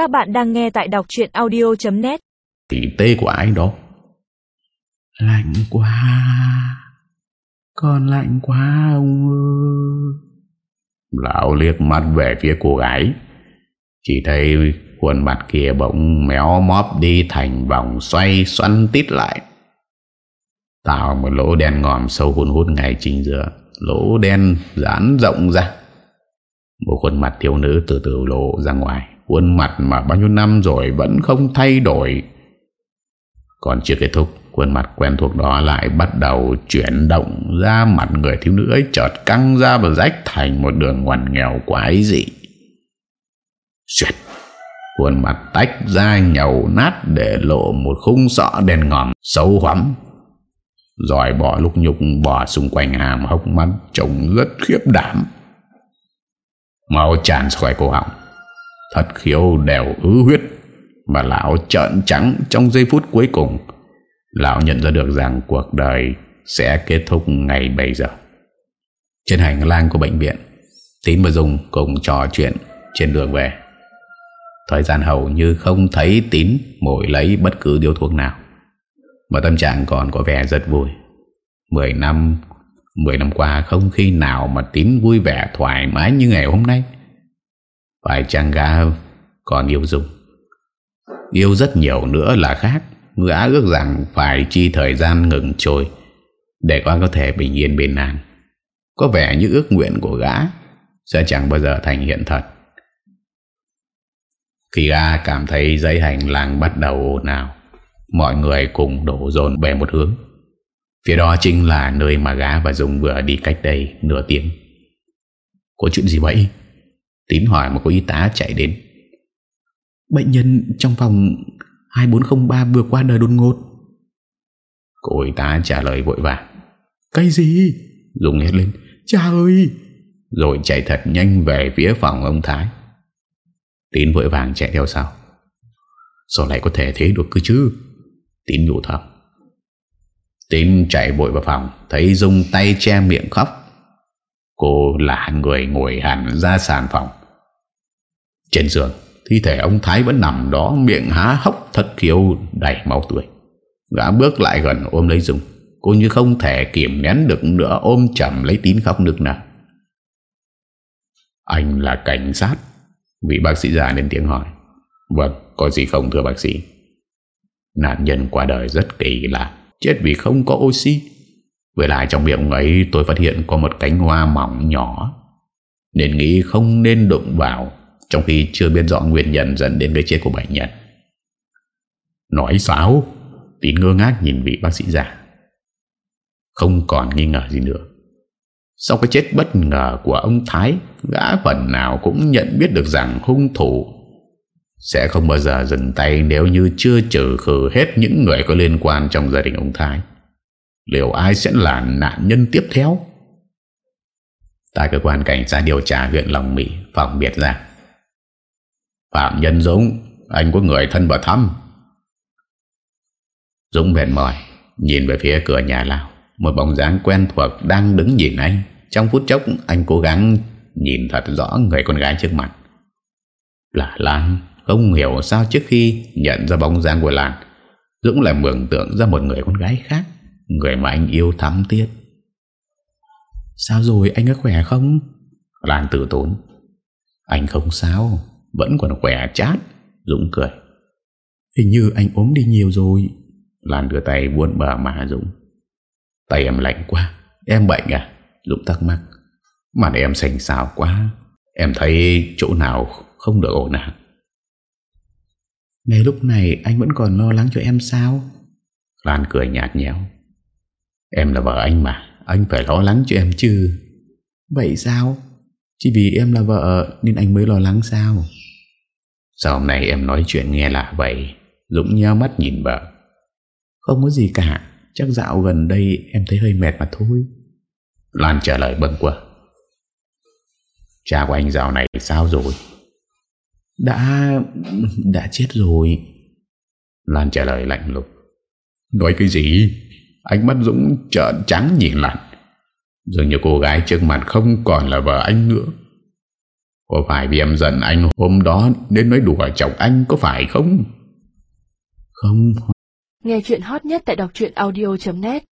Các bạn đang nghe tại đọc chuyện audio.net Tỷ tê của ai đó? Lạnh quá. Con lạnh quá ông ơi. Lão liếc mắt về phía cô gái. Chỉ thấy khuôn mặt kia bỗng méo móp đi thành vòng xoay xoắn tít lại. Tạo một lỗ đen ngòm sâu hôn hút ngay chính giữa. Lỗ đen giãn rộng ra. Một khuôn mặt thiếu nữ từ từ lộ ra ngoài Khuôn mặt mà bao nhiêu năm rồi vẫn không thay đổi Còn chưa kết thúc, Khuôn mặt quen thuộc đó lại bắt đầu chuyển động ra mặt người thiếu nữ ấy, chợt căng ra và rách thành một đường ngoằn nghèo quái dị. Xuyệt! Khuôn mặt tách ra nhầu nát để lộ một khung sọ đen ngòm xấu hoắm. Rồi bỏ lúc nhục, bỏ xung quanh hàm hốc mắt, trông rất khiếp đảm. Máu tràn khỏi cổ họng. Thật khiếu đều ứ huyết và lão trợn trắng trong giây phút cuối cùng. Lão nhận ra được rằng cuộc đời sẽ kết thúc ngày bây giờ. Trên hành lang của bệnh viện, Tín và Dung cùng trò chuyện trên đường về. Thời gian hầu như không thấy Tín mồi lấy bất cứ điều thuốc nào. Và tâm trạng còn có vẻ rất vui. Mười năm, mười năm qua không khi nào mà Tín vui vẻ thoải mái như ngày hôm nay. Phải chàng gã còn yêu Dung. Yêu rất nhiều nữa là khác. Gã ước rằng phải chi thời gian ngừng trôi Để con có thể bình yên bên nàng Có vẻ như ước nguyện của gã Sẽ chẳng bao giờ thành hiện thật Khi gã cảm thấy dây hành làng bắt đầu ồn ào, Mọi người cùng đổ dồn về một hướng Phía đó chính là nơi mà gã và Dung vừa đi cách đây nửa tiếng Có chuyện gì vậy? Tín hỏi một cô y tá chạy đến. Bệnh nhân trong phòng 2403 vừa qua đời đột ngột. Cô y tá trả lời vội vàng. Cái gì? Dùng hết lên. Cha ơi! Rồi chạy thật nhanh về phía phòng ông Thái. Tín vội vàng chạy theo sau. Sao lại có thể thế được cơ chứ? Tín nhủ thầm. Tín chạy vội vào phòng Thấy Dung tay che miệng khóc. Cô là người ngồi hẳn ra sàn phòng trên giường, Thi thể ông Thái vẫn nằm đó, Miệng há hốc thật khiêu đầy máu tươi. Gã bước lại gần ôm lấy Dung. Cô như không thể kiểm nén được nữa, Ôm chầm lấy tín khóc nước nở. Anh là cảnh sát, Vị bác sĩ già lên tiếng hỏi. Vâng có gì không thưa bác sĩ? Nạn nhân qua đời rất kỳ lạ, Chết vì không có oxy. Với lại trong miệng ấy, tôi phát hiện có một cánh hoa mỏng nhỏ. Nên nghĩ không nên đụng vào trong khi chưa biết rõ nguyên nhân dẫn đến cái chết của bệnh nhân. Nói xáo, Tín ngơ ngác nhìn vị bác sĩ già. Không còn nghi ngờ gì nữa. Sau cái chết bất ngờ của ông Thái, Gã phần nào cũng nhận biết được rằng hung thủ Sẽ không bao giờ dừng tay Nếu như chưa trừ khử hết những người có liên quan trong gia đình ông Thái. Liệu ai sẽ là nạn nhân tiếp theo? Tại cơ quan cảnh sát điều tra huyện Long Mỹ Phòng biệt rằng Phạm Nhân Dũng, Anh có người thân vào thăm. Dũng mệt mỏi Nhìn về phía cửa nhà lao Một bóng dáng quen thuộc đang đứng nhìn anh. Trong phút chốc, anh cố gắng Nhìn thật rõ người con gái trước mặt. Là Lan Không hiểu sao trước khi nhận ra bóng dáng của Lan Dũng lại mường tượng ra một người con gái khác, Người mà anh yêu thắm thiết. Sao rồi, anh có khỏe không? Lan tự tốn. Anh không sao vẫn còn khỏe chát Dũng cười. Hình như anh ốm đi nhiều rồi. Lan đưa tay buôn bờ mà Dũng. Tay em lạnh quá Em bệnh à? Dũng thắc mắc. Mặt em xanh xào quá Em thấy chỗ nào không được ổn à? Ngay lúc này anh vẫn còn lo lắng cho em sao? Lan cười nhạt nhẽo. Em là vợ anh mà Anh phải lo lắng cho em chứ. Vậy sao? Chỉ vì em là vợ Nên anh mới lo lắng sao Sao hôm nay em nói chuyện nghe lạ vậy? Dũng nheo mắt nhìn vợ. Không có gì cả. Chắc dạo gần đây em thấy hơi mệt mà thôi. Lan trả lời bâng quơ. Cha của anh dạo này sao rồi? Đã Đã chết rồi. Lan trả lời lạnh lục Nói cái gì? Ánh mắt Dũng trợn trắng nhìn Lan Dường như cô gái trước mặt không còn là vợ anh nữa Có phải vì em giận anh hôm đó Nên nói đùa chồng anh có phải không? Không. Nghe chuyện hot nhất tại đọc audio.net